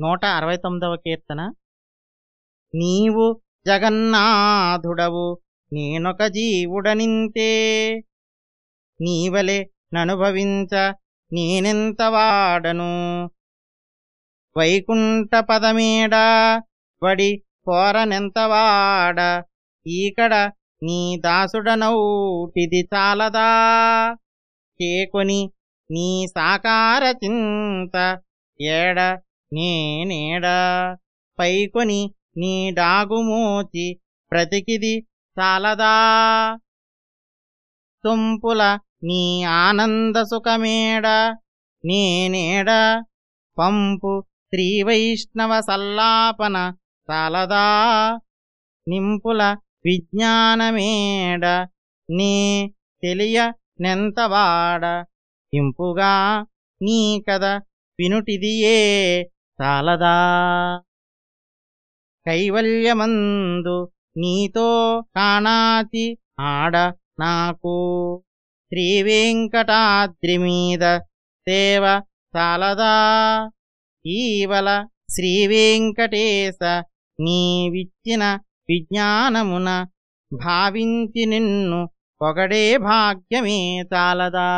నూట అరవై తొమ్మిదవ కీర్తన. నీవు జగన్నాథుడవు నేనొక జీవుడనింతే. నీవలే ననుభవించ నేనెంత వాడను? వైకుంఠ పదమేడ వడి కోరనెంతవాడ ఈకడ నీ దాసుడనౌటిది చాలదా? చేకొని నీ సాకార చింత ఏడ నేనేడ? పైకొని నీ డాగుమోచి ప్రతికిది చాలదా? తుంపుల నీ ఆనంద సుఖమేడ? నేనేడ? పంపు శ్రీవైష్ణవ సల్లాపన చాలదా? నింపుల విజ్ఞానమేడ? నీ తెలియ నెంతవాడ ఇంపుగా నీ కథ వినుటిదియే చాలదా కైవల్యమందు నీతో కాణాతి ఆడ నాకు. శ్రీవేంకటాద్రి మీద సేవ చాలదా ఈవల శ్రీవేంకటేశ నీవిచ్చిన విజ్ఞానమున భావించి నిన్ను ఒకడే భాగ్యమే చాలదా